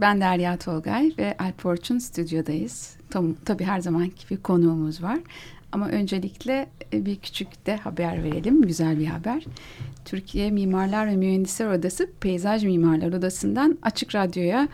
ben Derya Tolgay ve Alp Orçun stüdyodayız. Tam, tabii her zamanki bir konuğumuz var. Ama öncelikle e, bir küçük de haber verelim, güzel bir haber. Türkiye Mimarlar ve Mühendisler Odası Peyzaj Mimarlar Odası'ndan Açık Radyo'ya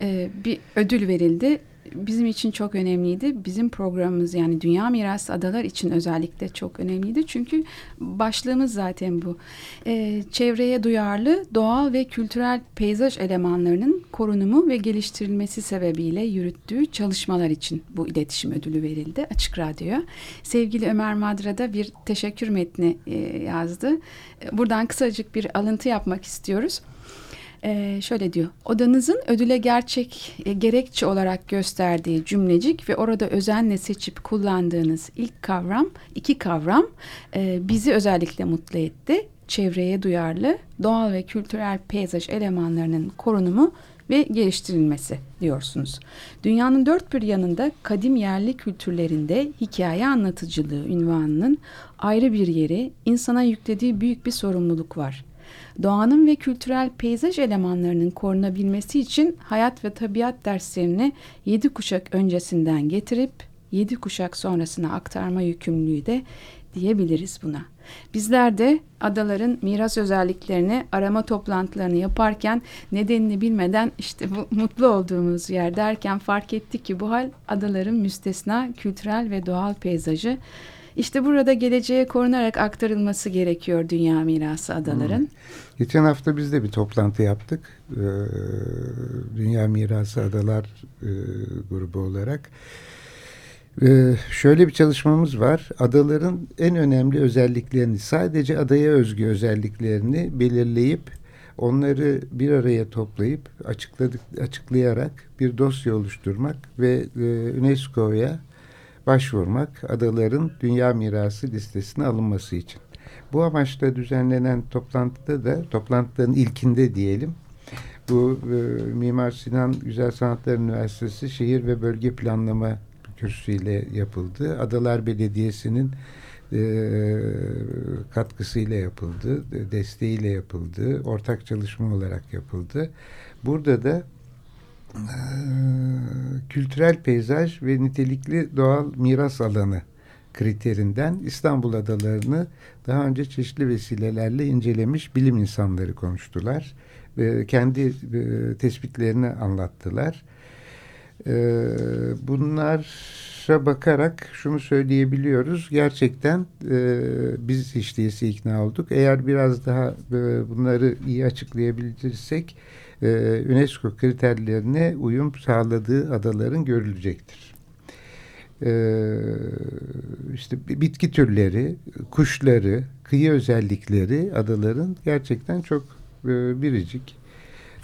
e, bir ödül verildi bizim için çok önemliydi. Bizim programımız yani Dünya Mirası Adalar için özellikle çok önemliydi. Çünkü başlığımız zaten bu. Ee, çevreye duyarlı doğal ve kültürel peyzaj elemanlarının korunumu ve geliştirilmesi sebebiyle yürüttüğü çalışmalar için bu iletişim ödülü verildi Açık Radyo'ya. Sevgili Ömer Madra da bir teşekkür metni e, yazdı. Buradan kısacık bir alıntı yapmak istiyoruz. Ee, şöyle diyor. Odanızın ödüle gerçek e, gerekçe olarak gösterdiği cümlecik ve orada özenle seçip kullandığınız ilk kavram, iki kavram e, bizi özellikle mutlu etti. Çevreye duyarlı, doğal ve kültürel peyzaj elemanlarının korunumu ve geliştirilmesi diyorsunuz. Dünyanın dört bir yanında kadim yerli kültürlerinde hikaye anlatıcılığı ünvanının ayrı bir yeri, insana yüklediği büyük bir sorumluluk var doğanın ve kültürel peyzaj elemanlarının korunabilmesi için hayat ve tabiat derslerini yedi kuşak öncesinden getirip yedi kuşak sonrasına aktarma yükümlülüğü de diyebiliriz buna. Bizler de adaların miras özelliklerini arama toplantılarını yaparken nedenini bilmeden işte bu mutlu olduğumuz yer derken fark ettik ki bu hal adaların müstesna kültürel ve doğal peyzajı işte burada geleceğe korunarak aktarılması gerekiyor dünya mirası adaların. Hmm. Geçen hafta biz de bir toplantı yaptık. Ee, dünya Mirası Adalar e, grubu olarak. Ee, şöyle bir çalışmamız var. Adaların en önemli özelliklerini, sadece adaya özgü özelliklerini belirleyip onları bir araya toplayıp açıkladık, açıklayarak bir dosya oluşturmak ve e, UNESCO'ya başvurmak adaların dünya mirası listesine alınması için. Bu amaçla düzenlenen toplantıda da toplantıların ilkinde diyelim bu e, Mimar Sinan Güzel Sanatlar Üniversitesi Şehir ve Bölge Planlama kürsüyle yapıldı. Adalar Belediyesi'nin e, katkısıyla yapıldı, desteğiyle yapıldı, ortak çalışma olarak yapıldı. Burada da kültürel peyzaj ve nitelikli doğal miras alanı kriterinden İstanbul adalarını daha önce çeşitli vesilelerle incelemiş bilim insanları konuştular. Ve kendi e, tespitlerini anlattılar. E, bunlara bakarak şunu söyleyebiliyoruz. Gerçekten e, biz hiç ikna olduk. Eğer biraz daha e, bunları iyi açıklayabilirsek e, UNESCO kriterlerine uyum sağladığı adaların görülecektir. E, işte bitki türleri, kuşları, kıyı özellikleri adaların gerçekten çok e, biricik.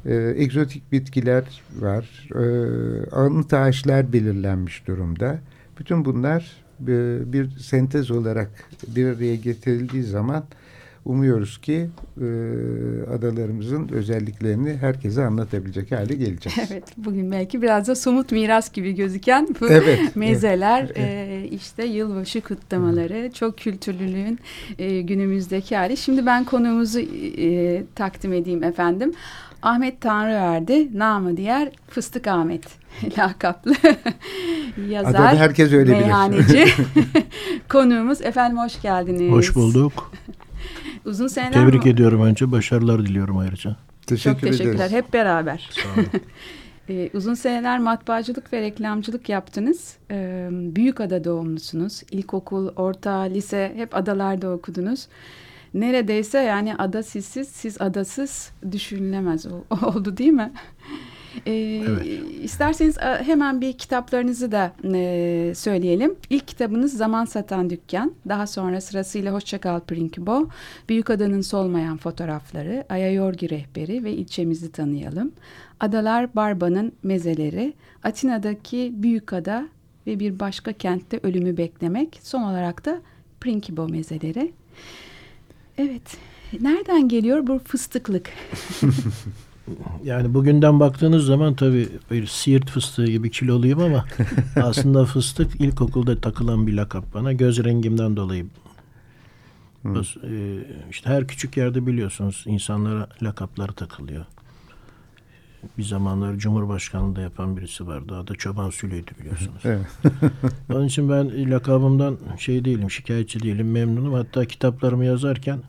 E, egzotik bitkiler var, e, anıt ağaçlar belirlenmiş durumda. Bütün bunlar e, bir sentez olarak bir araya getirildiği zaman Umuyoruz ki e, adalarımızın özelliklerini herkese anlatabilecek hale geleceğiz. Evet, bugün belki biraz da somut miras gibi gözüken bu evet, mezeler, evet. E, işte yılbaşı kutlamaları, çok kültürlülüğün e, günümüzdeki hali. Şimdi ben konuğumuzu e, takdim edeyim efendim. Ahmet Tanrıverdi, namı diğer Fıstık Ahmet lakaplı yazar, Adada herkes öyle meyhaneci. Konuğumuz efendim hoş geldiniz. Hoş bulduk. Uzun seneler Tebrik mı? ediyorum önce. Başarılar diliyorum ayrıca. Teşekkür Çok teşekkürler. Ederiz. Hep beraber. ee, uzun seneler matbaacılık ve reklamcılık yaptınız. Ee, Büyükada doğumlusunuz. İlkokul, orta, lise hep adalarda okudunuz. Neredeyse yani ada sizsiz, siz adasız düşünülemez oldu değil mi? E, evet. İsterseniz e, hemen bir kitaplarınızı da e, söyleyelim. İlk kitabınız Zaman Satan Dükkan. Daha sonra sırasıyla Hoşçakal Prinkibo, Büyükada'nın Solmayan Fotoğrafları, Ayayorgi Rehberi ve ilçemizi tanıyalım. Adalar Barba'nın Mezeleri, Atina'daki Büyükada ve bir başka kentte ölümü beklemek. Son olarak da Prinkipo mezeleri. Evet, nereden geliyor bu fıstıklık? Yani bugünden baktığınız zaman tabii bir siirt fıstığı gibi kiloluyum ama aslında fıstık ilkokulda takılan bir lakap bana. Göz rengimden dolayı. Hmm. işte her küçük yerde biliyorsunuz insanlara lakaplar takılıyor. Bir zamanlar Cumhurbaşkanlığı da yapan birisi vardı. Adı Çoban Sülü'ydü biliyorsunuz. Evet. Onun için ben lakabımdan şey değilim, şikayetçi değilim, memnunum. Hatta kitaplarımı yazarken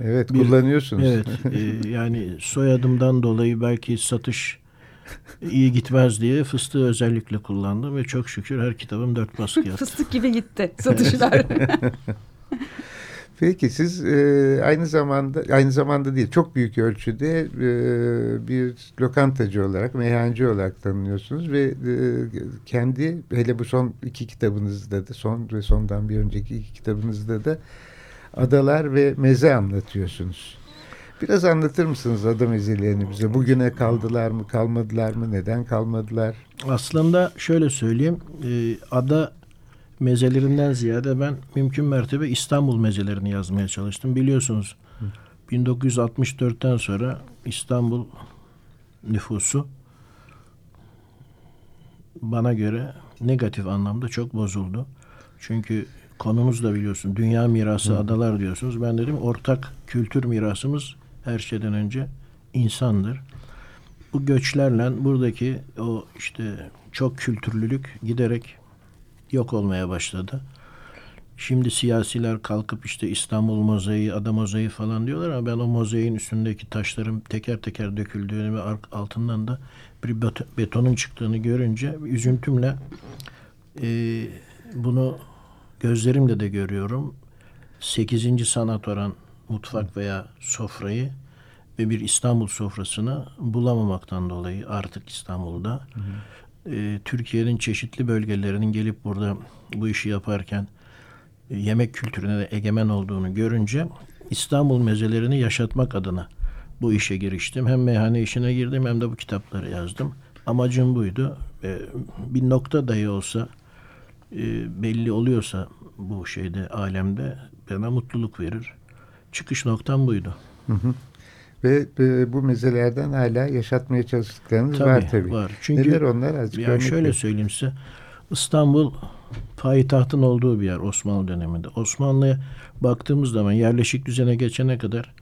Evet bir, kullanıyorsunuz. Evet e, yani soyadımdan dolayı belki satış iyi gitmez diye fıstığı özellikle kullandım ve çok şükür her kitabım dört baskı yaptı. Fıstık gibi gitti satışlar. Peki siz e, aynı zamanda aynı zamanda değil çok büyük ölçüde e, bir lokantacı olarak meyhancı olarak tanınıyorsunuz ve e, kendi hele bu son iki kitabınızda da son ve sondan bir önceki iki kitabınızda da adalar ve meze anlatıyorsunuz. Biraz anlatır mısınız ada mezelerini bize? Bugüne kaldılar mı, kalmadılar mı, neden kalmadılar? Aslında şöyle söyleyeyim, e, ada mezelerinden ziyade ben mümkün mertebe İstanbul mezelerini yazmaya çalıştım. Biliyorsunuz Hı. 1964'ten sonra İstanbul nüfusu bana göre negatif anlamda çok bozuldu. Çünkü konumuz da biliyorsun dünya mirası Hı. adalar diyorsunuz. Ben dedim ortak kültür mirasımız her şeyden önce insandır. Bu göçlerle buradaki o işte çok kültürlülük giderek yok olmaya başladı. Şimdi siyasiler kalkıp işte İstanbul mozaiği, ada mozaiği falan diyorlar ama ben o mozaiğin üstündeki taşların teker teker döküldüğünü ve altından da bir betonun çıktığını görünce üzüntümle e, bunu gözlerimle de görüyorum. Sekizinci sanat oran mutfak veya sofrayı ve bir İstanbul sofrasını bulamamaktan dolayı artık İstanbul'da hı hı. E, Türkiye'nin çeşitli bölgelerinin gelip burada bu işi yaparken e, yemek kültürüne de egemen olduğunu görünce İstanbul mezelerini yaşatmak adına bu işe giriştim. Hem meyhane işine girdim hem de bu kitapları yazdım. Amacım buydu. E, bir nokta dahi olsa e, belli oluyorsa bu şeyde alemde bana mutluluk verir. Çıkış noktam buydu. Hı hı. Ve e, bu mezelerden hala yaşatmaya çalıştıklarınız tabii, var tabii. Var. Çünkü Neler onlar? Azıcık ya şöyle söyleyeyim size. İstanbul payitahtın olduğu bir yer Osmanlı döneminde. Osmanlı'ya baktığımız zaman yerleşik düzene geçene kadar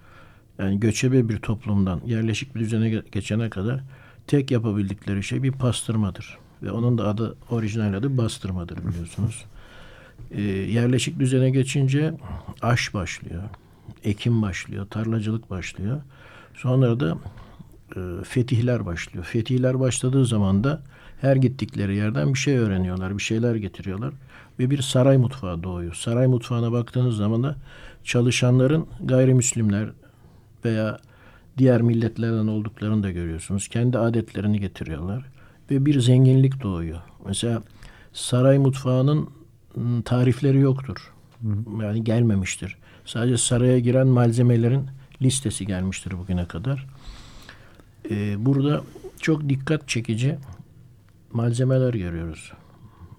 yani göçebe bir toplumdan yerleşik bir düzene geçene kadar tek yapabildikleri şey bir pastırmadır. Ve onun da adı orijinal adı bastırmadır biliyorsunuz. E, yerleşik düzene geçince aş başlıyor. Ekim başlıyor. Tarlacılık başlıyor. Sonra da e, fetihler başlıyor. Fetihler başladığı zaman da her gittikleri yerden bir şey öğreniyorlar. Bir şeyler getiriyorlar. Ve bir saray mutfağı doğuyor. Saray mutfağına baktığınız zaman da çalışanların gayrimüslimler veya diğer milletlerden olduklarını da görüyorsunuz. Kendi adetlerini getiriyorlar ve bir zenginlik doğuyor. Mesela saray mutfağının ıı, tarifleri yoktur. Yani gelmemiştir. Sadece saraya giren malzemelerin listesi gelmiştir bugüne kadar. Ee, burada çok dikkat çekici malzemeler görüyoruz.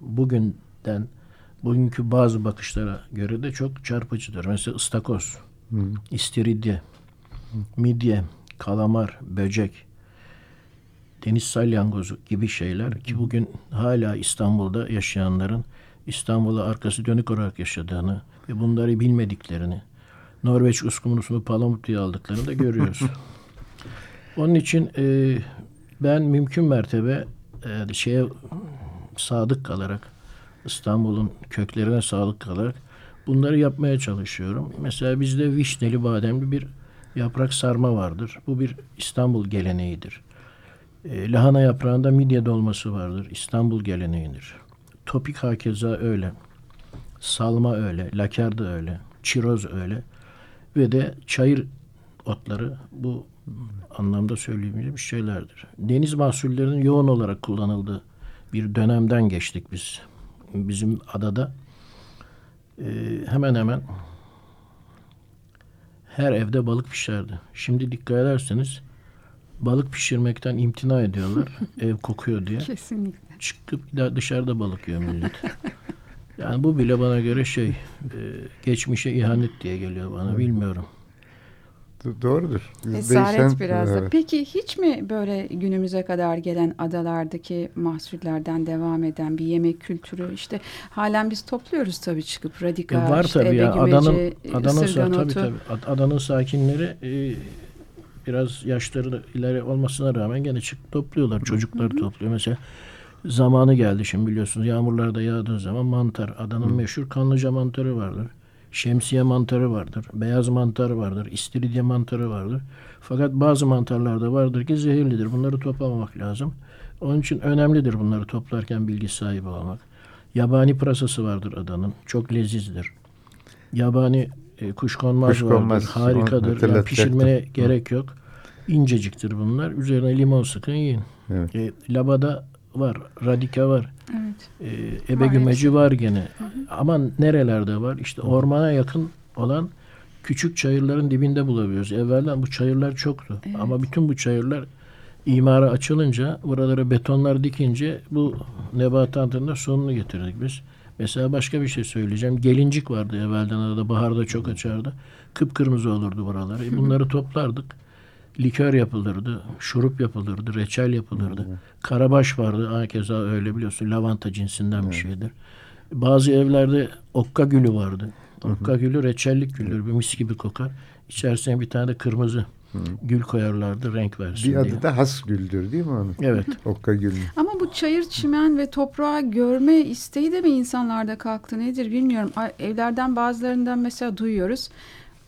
Bugünden bugünkü bazı bakışlara göre de çok çarpıcıdır. Mesela ıstakoz, Hı. istiridye, midye, kalamar, böcek, deniz salyangozu gibi şeyler ki bugün hala İstanbul'da yaşayanların İstanbul'a arkası dönük olarak yaşadığını ve bunları bilmediklerini, Norveç uskumrusunu palamut diye aldıklarını da görüyoruz. Onun için e, ben mümkün mertebe e, şeye sadık kalarak İstanbul'un köklerine sadık kalarak bunları yapmaya çalışıyorum. Mesela bizde vişneli bademli bir yaprak sarma vardır. Bu bir İstanbul geleneğidir. E, lahana yaprağında midye dolması vardır. İstanbul geleneğidir. Topik hakeza öyle. Salma öyle. Laker de öyle. Çiroz öyle. Ve de çayır otları bu anlamda söyleyebileceğim şeylerdir. Deniz mahsullerinin yoğun olarak kullanıldığı bir dönemden geçtik biz. Bizim adada e, hemen hemen her evde balık pişerdi. Şimdi dikkat ederseniz balık pişirmekten imtina ediyorlar. ev kokuyor diye. Kesinlikle. Çıkıp dışarıda balık yiyor millet. Yani bu bile bana göre şey e, geçmişe ihanet diye geliyor bana bilmiyorum. Doğrudur. Esaret Değişen, biraz da. Evet. Peki hiç mi böyle günümüze kadar gelen adalardaki mahsullerden devam eden bir yemek kültürü işte halen biz topluyoruz tabii çıkıp radikal e var işte tabii ya. Adanın, adanın, tabii, tabii. adanın sakinleri e, biraz yaşları ileri olmasına rağmen gene çıkıp topluyorlar. Çocuklar topluyor. Mesela zamanı geldi şimdi biliyorsunuz. Yağmurlar da yağdığı zaman mantar. Adanın Hı. meşhur kanlıca mantarı vardır. Şemsiye mantarı vardır. Beyaz mantarı vardır. istiridye mantarı vardır. Fakat bazı mantarlarda vardır ki zehirlidir. Bunları toplamamak lazım. Onun için önemlidir bunları toplarken bilgi sahibi olmak. Yabani pırasası vardır adanın. Çok lezizdir. Yabani e, kuşkonmaz, kuşkonmaz vardır. Harikadır. Yani pişirmeye gerek yok. İnceciktir bunlar. Üzerine limon sıkın yiyin. Evet. E, labada var. Radika var. Evet. Ee, ebe gümeci var gene. Hı hı. Ama nerelerde var? İşte ormana yakın olan küçük çayırların dibinde bulabiliyoruz. Evvelden bu çayırlar çoktu. Evet. Ama bütün bu çayırlar imara açılınca, buralara betonlar dikince bu nebatatın da sonunu getirdik biz. Mesela başka bir şey söyleyeceğim. Gelincik vardı evvelden arada baharda çok açardı. Kıpkırmızı olurdu buralar. E bunları toplardık likör yapılırdı, şurup yapılırdı, reçel yapılırdı. Karabaş vardı. Hakeza öyle biliyorsun. Lavanta cinsinden bir şeydir. Bazı evlerde okka gülü vardı. Okka gülü reçellik güldür. Bir mis gibi kokar. İçerisine bir tane de kırmızı Hı. gül koyarlardı renk versin Bir diye. adı da has güldür değil mi onun? Evet. Okka gülü. Ama bu çayır çimen ve toprağı görme isteği de mi insanlarda kalktı nedir bilmiyorum. Evlerden bazılarından mesela duyuyoruz.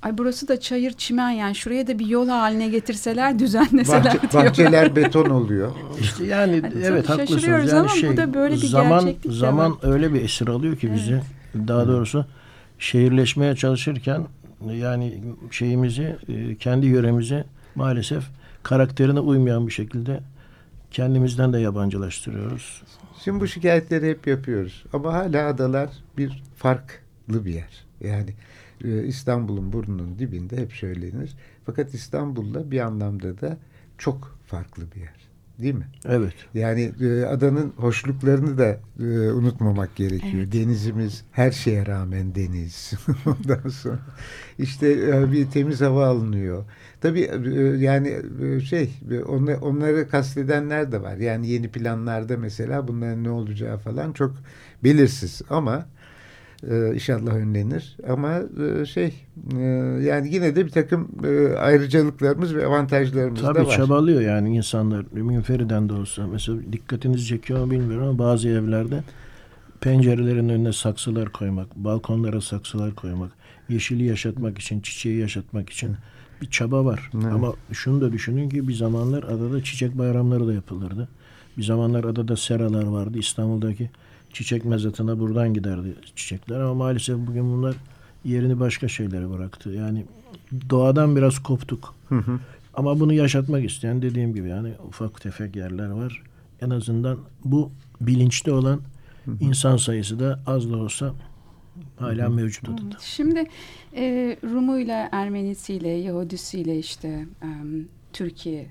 Ay burası da çayır çimen yani şuraya da bir yol haline getirseler düzenleseler Bahçe, diyorlar. Bahçeler beton oluyor. İşte yani, yani evet haklısınız. Yani ama şey, bu da böyle bir zaman, gerçeklik Zaman öyle bir esir alıyor ki bizi. Evet. Daha doğrusu şehirleşmeye çalışırken yani şeyimizi e, kendi yöremizi maalesef karakterine uymayan bir şekilde kendimizden de yabancılaştırıyoruz. Şimdi bu şikayetleri hep yapıyoruz. Ama hala adalar bir farklı bir yer. Yani e, İstanbul'un burnunun dibinde hep söylenir. Fakat İstanbul'da bir anlamda da çok farklı bir yer. Değil mi? Evet. Yani e, adanın hoşluklarını da e, unutmamak gerekiyor. Evet. Denizimiz her şeye rağmen deniz. Ondan sonra işte e, bir temiz hava alınıyor. Tabii e, yani e, şey onları, onları kastedenler de var. Yani yeni planlarda mesela bunların ne olacağı falan çok belirsiz ama e, inşallah önlenir. Ama e, şey e, yani yine de bir takım e, ayrıcalıklarımız ve avantajlarımız Tabii da var. Tabii çabalıyor yani insanlar münferiden de olsa. Mesela dikkatinizi çekiyor mu bilmiyorum ama bazı evlerde pencerelerin önüne saksılar koymak, balkonlara saksılar koymak, yeşili yaşatmak için, çiçeği yaşatmak için bir çaba var. Evet. Ama şunu da düşünün ki bir zamanlar adada çiçek bayramları da yapılırdı. Bir zamanlar adada seralar vardı. İstanbul'daki çiçek mezatına buradan giderdi çiçekler ama maalesef bugün bunlar yerini başka şeylere bıraktı. Yani doğadan biraz koptuk. Hı hı. Ama bunu yaşatmak isteyen dediğim gibi yani ufak tefek yerler var. En azından bu bilinçli olan hı hı. insan sayısı da az da olsa hala hı hı. mevcut odada. Şimdi e, Rumuyla, Ermenisiyle, Yahudisiyle işte e, Türkiye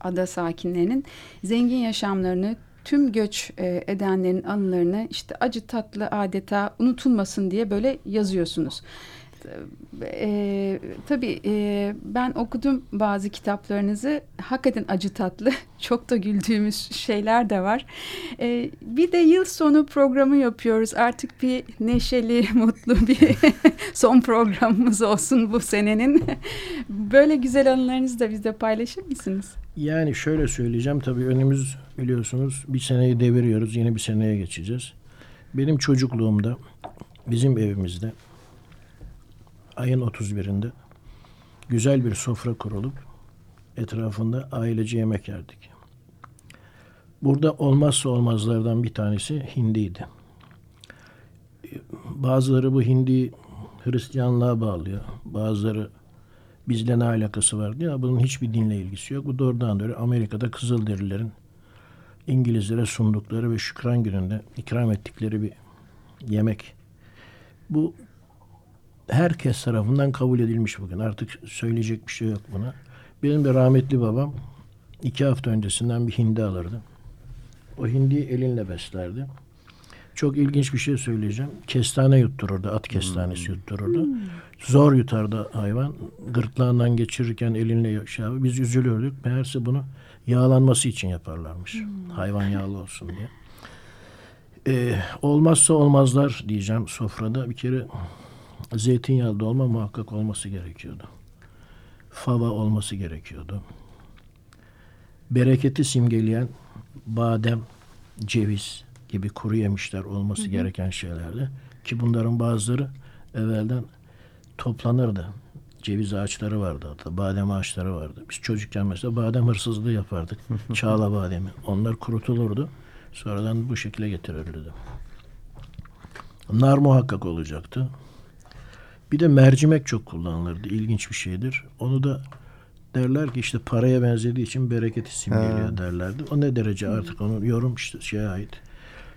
ada sakinlerinin zengin yaşamlarını tüm göç e, edenlerin anılarını işte acı tatlı adeta unutulmasın diye böyle yazıyorsunuz. E, tabii e, ben okudum bazı kitaplarınızı. Hakikaten acı tatlı. Çok da güldüğümüz şeyler de var. E, bir de yıl sonu programı yapıyoruz. Artık bir neşeli, mutlu bir son programımız olsun bu senenin. Böyle güzel anılarınızı da bizle paylaşır mısınız? Yani şöyle söyleyeceğim. Tabii önümüz biliyorsunuz bir seneyi deviriyoruz. Yeni bir seneye geçeceğiz. Benim çocukluğumda bizim evimizde ayın 31'inde güzel bir sofra kurulup etrafında ailece yemek yerdik. Burada olmazsa olmazlardan bir tanesi hindiydi. Bazıları bu hindi Hristiyanlığa bağlıyor. Bazıları bizle ne alakası var diyor. Bunun hiçbir dinle ilgisi yok. Bu doğrudan doğru Amerika'da Kızılderililerin İngilizlere sundukları ve şükran gününde ikram ettikleri bir yemek. Bu herkes tarafından kabul edilmiş bugün. Artık söyleyecek bir şey yok buna. Benim de rahmetli babam iki hafta öncesinden bir hindi alırdı. O hindiyi elinle beslerdi. Çok ilginç bir şey söyleyeceğim. Kestane yuttururdu. At kestanesi hmm. yuttururdu. Zor yutardı hayvan. Gırtlağından geçirirken elinle şey abi. Biz üzülüyorduk. Meğerse bunu yağlanması için yaparlarmış. Hmm. Hayvan yağlı olsun diye. Ee, olmazsa olmazlar diyeceğim sofrada. Bir kere zeytinyağlı dolma muhakkak olması gerekiyordu. Fava olması gerekiyordu. Bereketi simgeleyen badem, ceviz gibi kuru yemişler olması hı hı. gereken şeylerdi. Ki bunların bazıları evvelden toplanırdı. Ceviz ağaçları vardı hatta badem ağaçları vardı. Biz çocukken mesela badem hırsızlığı yapardık. Çağla bademi. Onlar kurutulurdu. Sonradan bu şekilde getirilirdi. Nar muhakkak olacaktı. Bir de mercimek çok kullanılırdı. İlginç bir şeydir. Onu da derler ki işte paraya benzediği için bereketi simgeliyor derlerdi. O ne derece artık onun yorum işte şeye ait.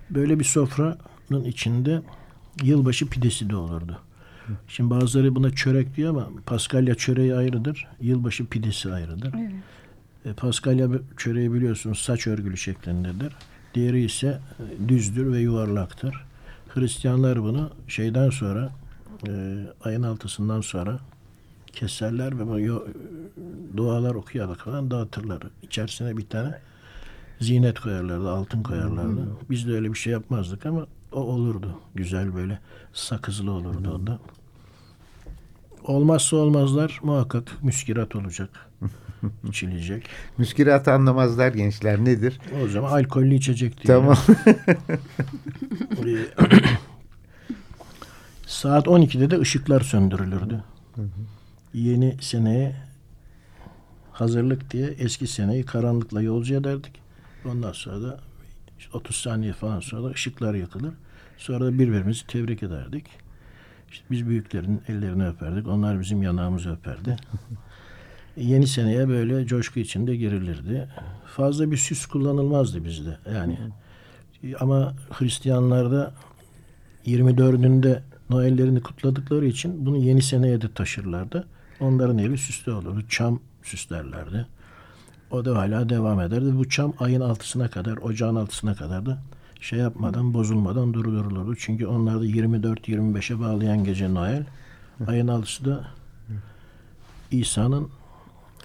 Böyle bir sofranın içinde yılbaşı pidesi de olurdu. Şimdi bazıları buna çörek diyor ama Paskalya çöreği ayrıdır. Yılbaşı pidesi ayrıdır. Evet. E, Paskalya çöreği biliyorsunuz saç örgülü şeklindedir. Diğeri ise e, düzdür ve yuvarlaktır. Hristiyanlar bunu şeyden sonra e, ayın altısından sonra keserler ve böyle dualar okuyarak falan dağıtırlar. İçerisine bir tane zinet koyarlardı, altın koyarlardı. Biz de öyle bir şey yapmazdık ama o olurdu. Güzel böyle sakızlı olurdu o da. Olmazsa olmazlar muhakkak müskirat olacak. içilecek. Müskirat anlamazlar gençler nedir? O zaman alkollü içecek diye. Tamam. Saat 12'de de ışıklar söndürülürdü. Yeni seneye hazırlık diye eski seneyi karanlıkla yolcu ederdik. Ondan sonra da 30 saniye falan sonra da ışıklar yakılır. Sonra da birbirimizi tebrik ederdik. İşte biz büyüklerin ellerini öperdik. Onlar bizim yanağımızı öperdi. Yeni seneye böyle coşku içinde girilirdi. Fazla bir süs kullanılmazdı bizde. Yani ama Hristiyanlarda 24'ünde Noellerini kutladıkları için bunu yeni seneye de taşırlardı. Onların evi süslü olurdu. Çam süslerlerdi. O da hala devam ederdi. Bu çam ayın altısına kadar, ocağın altısına kadar da şey yapmadan, bozulmadan durdurulurdu. Çünkü onlar da 24-25'e bağlayan gece Noel. Ayın altısı da İsa'nın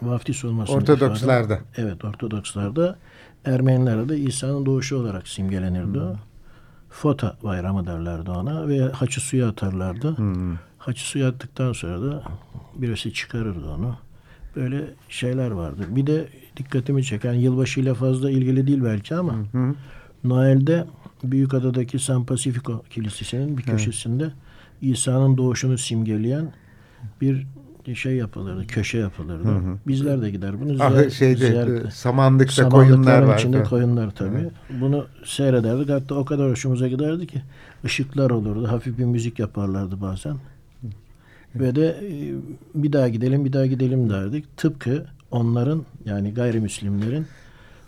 vaftiz olmasını Ortodokslarda. Ifade, evet, Ortodokslarda. Ermenilerde de İsa'nın doğuşu olarak simgelenirdi hmm. Fota bayramı derlerdi ona ve haçı suya atarlardı. Hmm. Haçı suya attıktan sonra da birisi çıkarırdı onu. Böyle şeyler vardı. Bir de dikkatimi çeken yılbaşıyla fazla ilgili değil belki ama hı Noel'de Büyükada'daki San Pacifico Kilisesi'nin bir köşesinde evet. İsa'nın doğuşunu simgeleyen bir şey yapılırdı, köşe yapılırdı. Hı hı. Bizler de gider bunu ah, şeyde, ziyaret, samanlıkta koyunlar var. içinde koyunlar tabii. Hı. Bunu seyrederdik. Hatta o kadar hoşumuza giderdi ki ışıklar olurdu. Hafif bir müzik yaparlardı bazen. Hı. Ve de e, bir daha gidelim, bir daha gidelim derdik. Tıpkı onların yani gayrimüslimlerin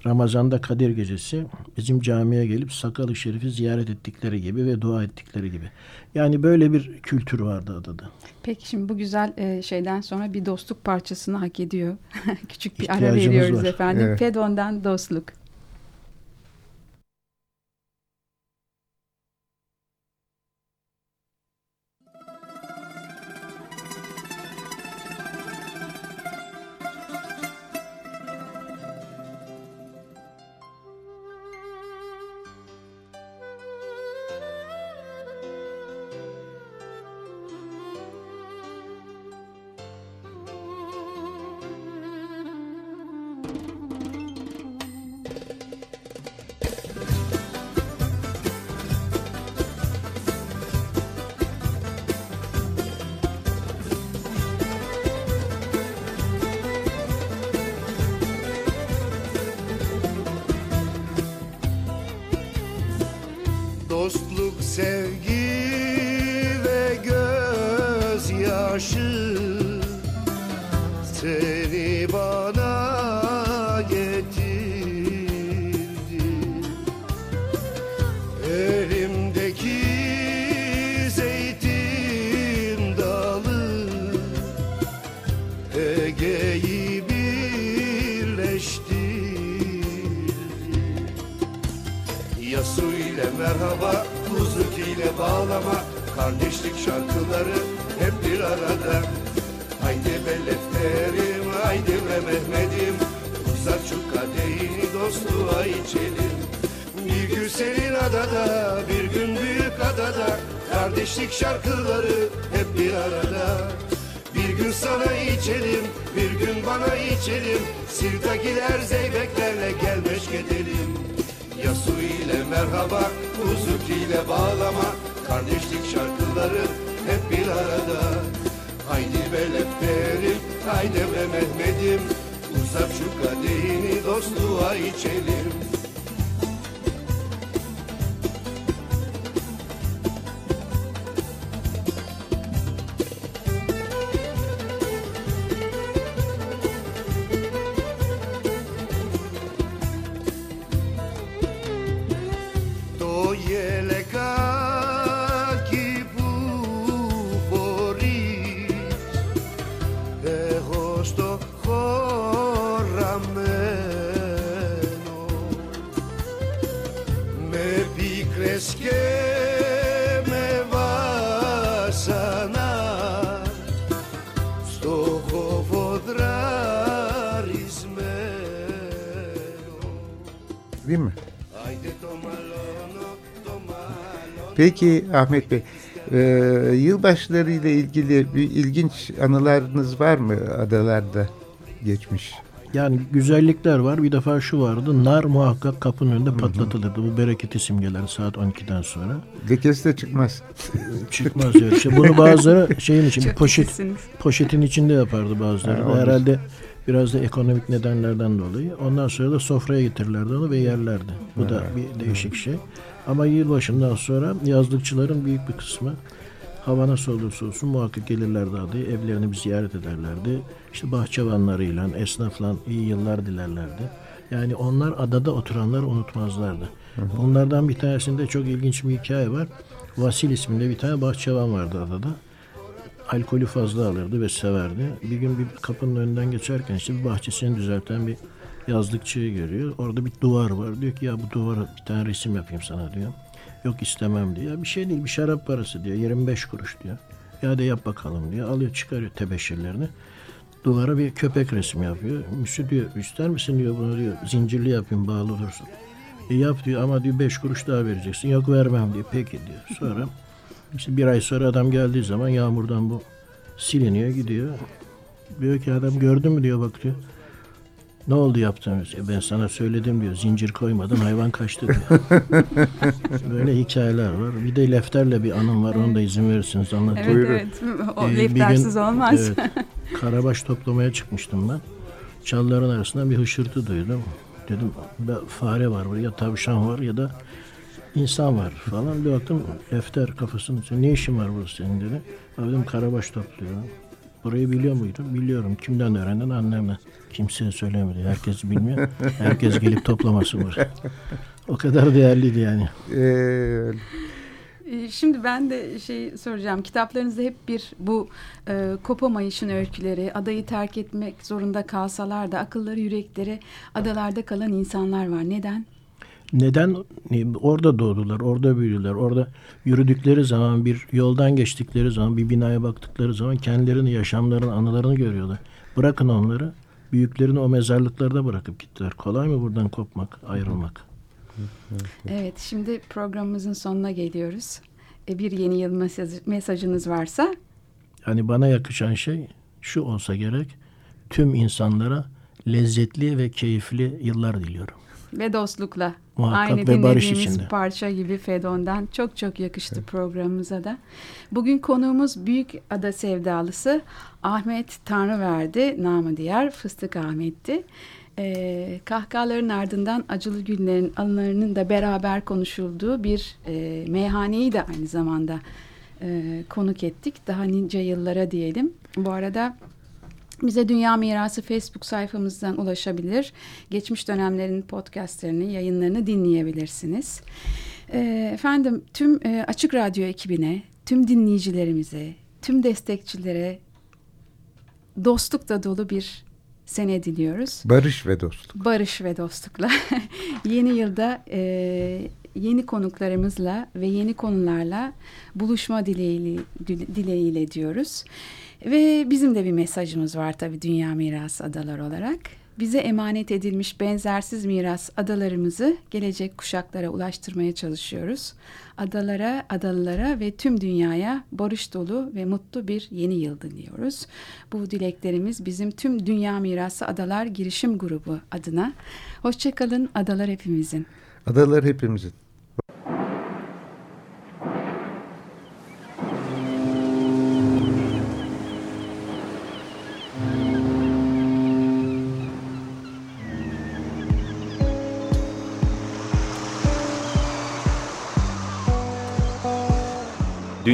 Ramazan'da Kadir Gecesi bizim camiye gelip Sakalı Şerif'i ziyaret ettikleri gibi ve dua ettikleri gibi. Yani böyle bir kültür vardı adada. Peki şimdi bu güzel e, şeyden sonra bir dostluk parçasını hak ediyor. Küçük bir ara veriyoruz var. efendim. Evet. Fedon'dan dostluk. İle bağlama Kardeşlik şarkıları hep bir arada. Haydi be lefterim, haydi be Mehmet'im Uzat şu kadehini dostluğa içelim. Bir gün senin adada, bir gün büyük adada Kardeşlik şarkıları hep bir arada. Bir gün sana içelim, bir gün bana içelim Sirtakiler zeybeklerle gelmeş gidelim. Yasu ile merhaba, Kuzuk ile bağlama Kardeşlik şarkıları hep bir arada. Haydi be lefterim, haydi be Mehmet'im Uzat şu kadehini dostluğa içelim değil mi? Peki Ahmet Bey, e, yılbaşları ile ilgili bir ilginç anılarınız var mı adalarda geçmiş? Yani güzellikler var. Bir defa şu vardı. Nar muhakkak kapının önünde patlatılırdı. Bu bereketi simgeler saat 12'den sonra. Lekesi de çıkmaz. çıkmaz ya. İşte bunu bazıları şeyin için poşet, poşetin içinde yapardı bazıları. Ha, Herhalde olur Biraz da ekonomik nedenlerden dolayı. Ondan sonra da sofraya getirirlerdi onu ve yerlerdi. Bu da bir değişik şey. Ama yılbaşından sonra yazlıkçıların büyük bir kısmı hava nasıl olursa olsun muhakkak gelirlerdi adaya. Evlerini bir ziyaret ederlerdi. İşte bahçıvanlarıyla, esnafla iyi yıllar dilerlerdi. Yani onlar adada oturanları unutmazlardı. Bunlardan bir tanesinde çok ilginç bir hikaye var. Vasil isminde bir tane bahçıvan vardı adada alkolü fazla alırdı ve severdi. Bir gün bir kapının önünden geçerken işte bir bahçesini düzelten bir yazlıkçıyı görüyor. Orada bir duvar var. Diyor ki ya bu duvara bir tane resim yapayım sana diyor. Yok istemem diyor. Ya bir şey değil bir şarap parası diyor. 25 kuruş diyor. Ya de yap bakalım diyor. Alıyor çıkarıyor tebeşirlerini. Duvara bir köpek resmi yapıyor. Müsü diyor ister misin diyor bunu diyor. Zincirli yapayım bağlı dursun. E yap diyor ama diyor 5 kuruş daha vereceksin. Yok vermem diyor. Peki diyor. Sonra işte bir ay sonra adam geldiği zaman yağmurdan bu siliniyor gidiyor. Diyor ki adam gördün mü diyor bak diyor. Ne oldu yaptığınız? E ben sana söyledim diyor. Zincir koymadın hayvan kaçtı diyor. Böyle hikayeler var. Bir de lefterle bir anım var. Onu da izin verirsiniz Evet anlatayım. Buyurun. evet. O Ee, bir leftersiz gün- olmaz. Evet, karabaş toplamaya çıkmıştım ben. Çalların arasından bir hışırtı duydum. Dedim "Be- fare var ya tavşan var ya da insan var falan. Bir baktım lefter kafasının içinde. Ne işin var burada senin dedi. Abi karabaş topluyorum. Burayı biliyor muydun? Biliyorum. Kimden öğrendin? Annemden. Kimseye söylemedi. Herkes bilmiyor. Herkes gelip toplaması var. O kadar değerliydi yani. Ee, Şimdi ben de şey soracağım. Kitaplarınızda hep bir bu e, kopamayışın öyküleri, adayı terk etmek zorunda kalsalar da akılları yürekleri adalarda kalan insanlar var. Neden? Neden? Ne- Orada doğdular, orada büyüdüler. Orada yürüdükleri zaman, bir yoldan geçtikleri zaman, bir binaya baktıkları zaman kendilerini, yaşamlarını, anılarını görüyorlar. Bırakın onları. Büyüklerini o mezarlıklarda bırakıp gittiler. Kolay mı buradan kopmak, ayrılmak? Evet, şimdi programımızın sonuna geliyoruz. E, bir yeni yıl mesaj- mesajınız varsa Yani bana yakışan şey şu olsa gerek. Tüm insanlara lezzetli ve keyifli yıllar diliyorum. Ve dostlukla. Muhakkak Aynı ve barış içinde. parça gibi Fedon'dan çok çok yakıştı programımıza da. Bugün konuğumuz Büyük Ada Sevdalısı Ahmet Tanrıverdi, namı diğer Fıstık Ahmet'ti. Ee, kahkahaların ardından acılı günlerin anılarının da beraber konuşulduğu bir e, meyhaneyi de aynı zamanda e, konuk ettik. Daha nice yıllara diyelim. Bu arada bize Dünya Mirası Facebook sayfamızdan ulaşabilir. Geçmiş dönemlerin podcastlerini, yayınlarını dinleyebilirsiniz. Ee, efendim tüm e, Açık Radyo ekibine, tüm dinleyicilerimize, tüm destekçilere dostlukla dolu bir sene diliyoruz. barış ve dostluk. Barış ve dostlukla. Yeni yılda e, yeni konuklarımızla ve yeni konularla buluşma dileğiyle, dileğiyle diyoruz. Ve bizim de bir mesajımız var tabii Dünya Mirası Adalar olarak. Bize emanet edilmiş benzersiz miras adalarımızı gelecek kuşaklara ulaştırmaya çalışıyoruz. Adalara, adalılara ve tüm dünyaya barış dolu ve mutlu bir yeni yıl diliyoruz. Bu dileklerimiz bizim tüm Dünya Mirası Adalar Girişim Grubu adına. Hoşçakalın adalar hepimizin. Adalar hepimizin.